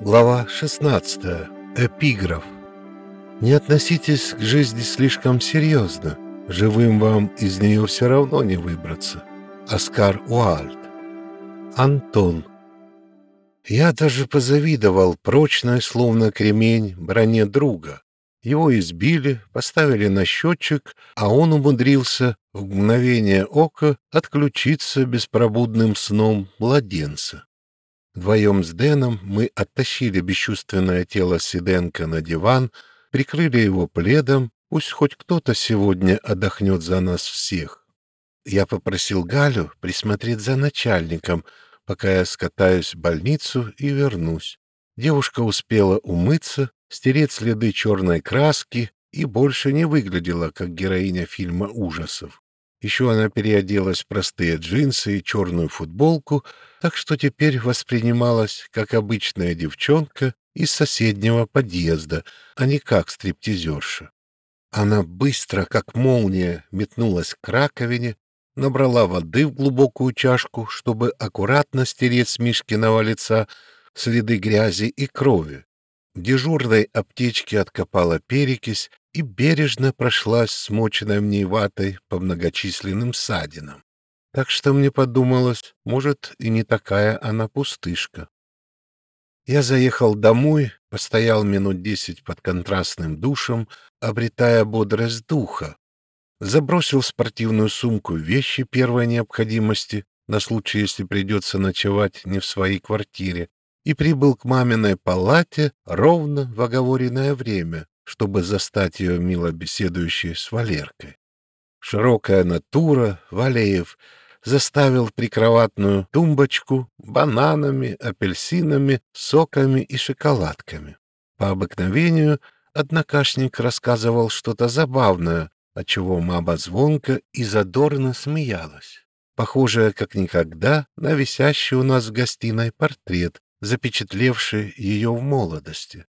Глава 16. Эпиграф. Не относитесь к жизни слишком серьезно. Живым вам из нее все равно не выбраться. Оскар Уальд. Антон. Я даже позавидовал прочной, словно кремень, броне друга. Его избили, поставили на счетчик, а он умудрился в мгновение ока отключиться беспробудным сном младенца. Вдвоем с Дэном мы оттащили бесчувственное тело Сиденко на диван, прикрыли его пледом, пусть хоть кто-то сегодня отдохнет за нас всех. Я попросил Галю присмотреть за начальником, пока я скатаюсь в больницу и вернусь. Девушка успела умыться, стереть следы черной краски и больше не выглядела, как героиня фильма ужасов. Еще она переоделась в простые джинсы и черную футболку, так что теперь воспринималась как обычная девчонка из соседнего подъезда, а не как стриптизерша. Она быстро, как молния, метнулась к раковине, набрала воды в глубокую чашку, чтобы аккуратно стереть с Мишкиного лица следы грязи и крови. В дежурной аптечке откопала перекись и бережно прошлась смоченной в ней ватой по многочисленным ссадинам. Так что мне подумалось, может, и не такая она пустышка. Я заехал домой, постоял минут десять под контрастным душем, обретая бодрость духа. Забросил в спортивную сумку вещи первой необходимости на случай, если придется ночевать не в своей квартире, и прибыл к маминой палате ровно в оговоренное время, чтобы застать ее мило беседующей с Валеркой. Широкая натура, Валеев, заставил прикроватную тумбочку бананами, апельсинами, соками и шоколадками. По обыкновению однокашник рассказывал что-то забавное, отчего мама звонко и задорно смеялась, похожая как никогда на висящий у нас в гостиной портрет, запечатлевший ее в молодости.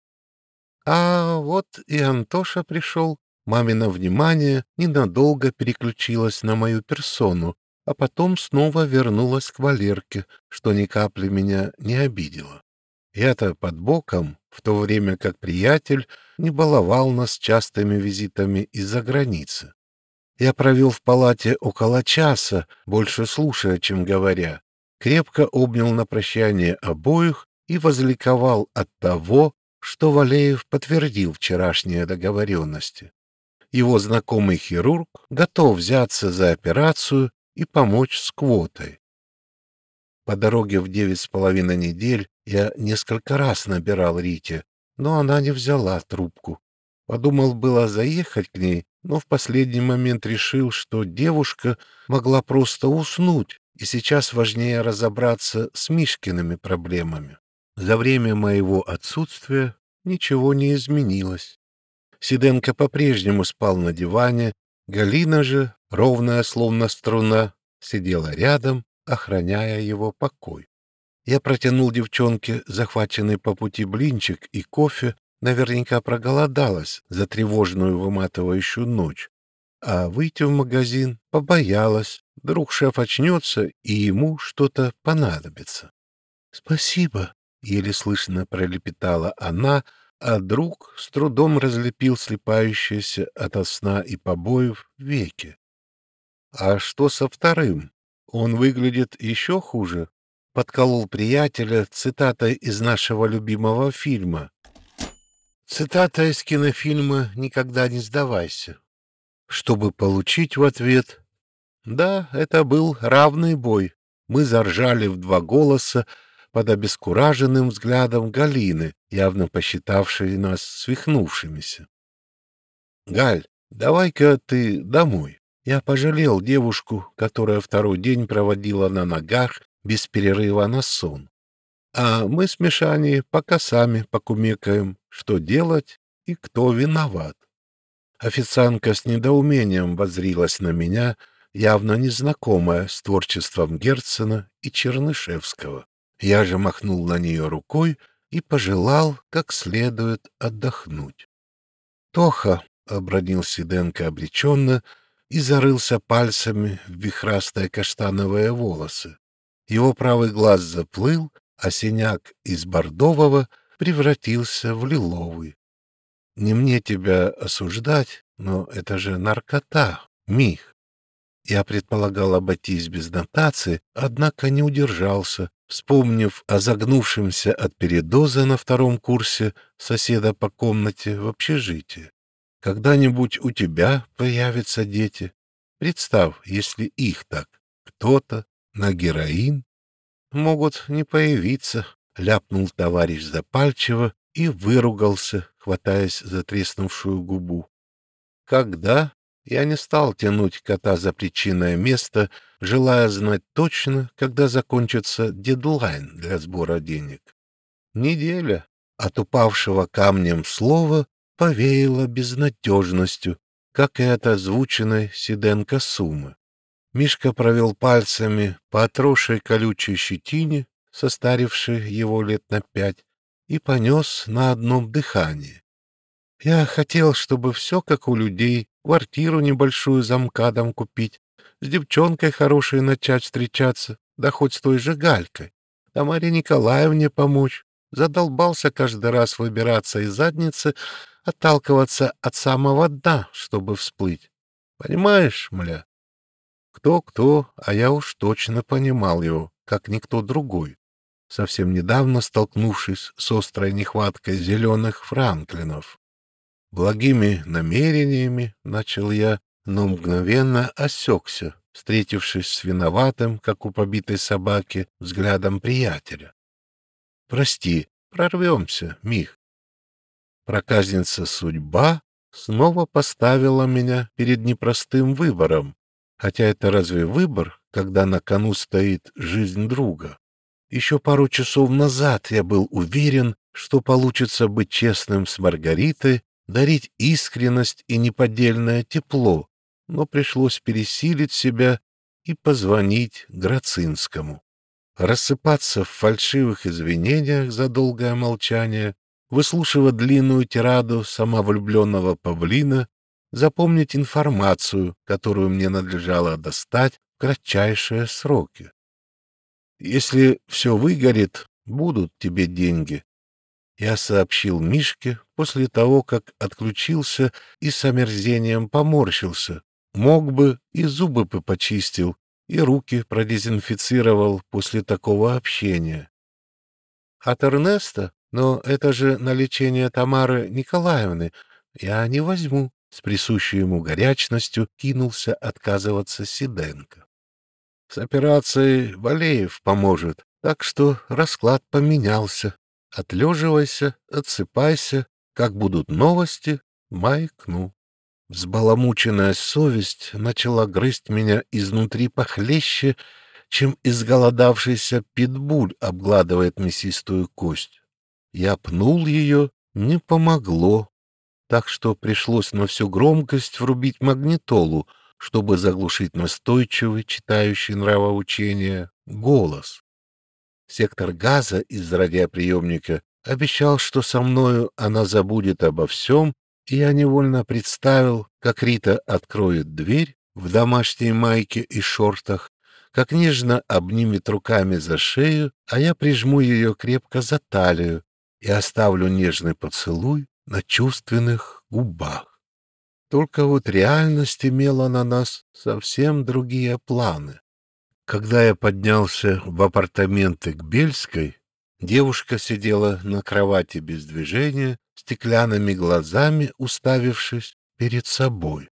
А вот и Антоша пришел. Мамино внимание ненадолго переключилось на мою персону, а потом снова вернулось к Валерке, что ни капли меня не обидело. Я-то под боком, в то время как приятель не баловал нас частыми визитами из-за границы. Я провел в палате около часа, больше слушая, чем говоря, крепко обнял на прощание обоих и возликовал от того, что Валеев подтвердил вчерашние договоренности. Его знакомый хирург готов взяться за операцию и помочь с квотой. По дороге в девять с половиной недель я несколько раз набирал Рите, но она не взяла трубку. Подумал было заехать к ней, но в последний момент решил, что девушка могла просто уснуть, и сейчас важнее разобраться с Мишкиными проблемами. За время моего отсутствия ничего не изменилось. Сиденко по-прежнему спал на диване, Галина же, ровная словно струна, сидела рядом, охраняя его покой. Я протянул девчонке захваченный по пути блинчик и кофе, наверняка проголодалась за тревожную выматывающую ночь, а выйти в магазин побоялась, вдруг шеф очнется и ему что-то понадобится. — Спасибо, — еле слышно пролепетала она, а друг с трудом разлепил слепающиеся ото сна и побоев веки. — А что со вторым? Он выглядит еще хуже? — подколол приятеля цитатой из нашего любимого фильма. Цитата из кинофильма «Никогда не сдавайся» чтобы получить в ответ «Да, это был равный бой». Мы заржали в два голоса под обескураженным взглядом Галины, явно посчитавшей нас свихнувшимися. «Галь, давай-ка ты домой». Я пожалел девушку, которая второй день проводила на ногах без перерыва на сон. А мы с Мишаней пока сами покумекаем, что делать и кто виноват. Официантка с недоумением возрилась на меня, явно незнакомая с творчеством Герцена и Чернышевского. Я же махнул на нее рукой и пожелал как следует отдохнуть. «Тоха!» — обронил Сиденко обреченно и зарылся пальцами в вихрастые каштановые волосы. Его правый глаз заплыл, а синяк из бордового превратился в лиловый. Не мне тебя осуждать, но это же наркота, Мих. Я предполагал обойтись без нотации, однако не удержался, вспомнив о загнувшемся от передоза на втором курсе соседа по комнате в общежитии. Когда-нибудь у тебя появятся дети. Представь, если их так кто-то на героин могут не появиться, ляпнул товарищ запальчиво и выругался, хватаясь за треснувшую губу. Когда я не стал тянуть кота за причинное место, желая знать точно, когда закончится дедлайн для сбора денег. Неделя от упавшего камнем слова повеяла безнадежностью, как и от озвученной Сиденко суммы. Мишка провел пальцами по отросшей колючей щетине, состарившей его лет на пять, и понес на одном дыхании. Я хотел, чтобы все как у людей, квартиру небольшую за МКАДом купить, с девчонкой хорошей начать встречаться, да хоть с той же Галькой, да Марье Николаевне помочь. Задолбался каждый раз выбираться из задницы, отталкиваться от самого дна, чтобы всплыть. Понимаешь, мля? Кто-кто, а я уж точно понимал его, как никто другой, совсем недавно столкнувшись с острой нехваткой зеленых франклинов. Благими намерениями начал я, но мгновенно осекся, встретившись с виноватым, как у побитой собаки, взглядом приятеля. «Прости, прорвемся, Мих». Проказница судьба снова поставила меня перед непростым выбором, хотя это разве выбор, когда на кону стоит жизнь друга? Еще пару часов назад я был уверен, что получится быть честным с Маргаритой дарить искренность и неподдельное тепло, но пришлось пересилить себя и позвонить Грацинскому. Рассыпаться в фальшивых извинениях за долгое молчание, выслушивать длинную тираду самовлюбленного павлина, запомнить информацию, которую мне надлежало достать в кратчайшие сроки. Если все выгорит, будут тебе деньги, я сообщил Мишке после того, как отключился и с омерзением поморщился. Мог бы и зубы бы почистил, и руки продезинфицировал после такого общения. От Эрнеста? Но это же на лечение Тамары Николаевны. Я не возьму. С присущей ему горячностью кинулся отказываться Сиденко. С операцией Валеев поможет, так что расклад поменялся. Отлеживайся, отсыпайся, как будут новости, маякну. Взбаламученная совесть начала грызть меня изнутри похлеще, чем изголодавшийся питбуль обгладывает мясистую кость. Я пнул ее, не помогло, так что пришлось на всю громкость врубить магнитолу, чтобы заглушить настойчивый, читающий нравоучение, голос. Сектор газа из радиоприемника обещал, что со мною она забудет обо всем, и я невольно представил, как Рита откроет дверь в домашней майке и шортах, как нежно обнимет руками за шею, а я прижму ее крепко за талию и оставлю нежный поцелуй на чувственных губах. Только вот реальность имела на нас совсем другие планы. Когда я поднялся в апартаменты к Бельской, девушка сидела на кровати без движения, стеклянными глазами уставившись перед собой.